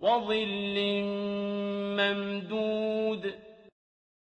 وَظِلٍّ مَّمْدُودٍ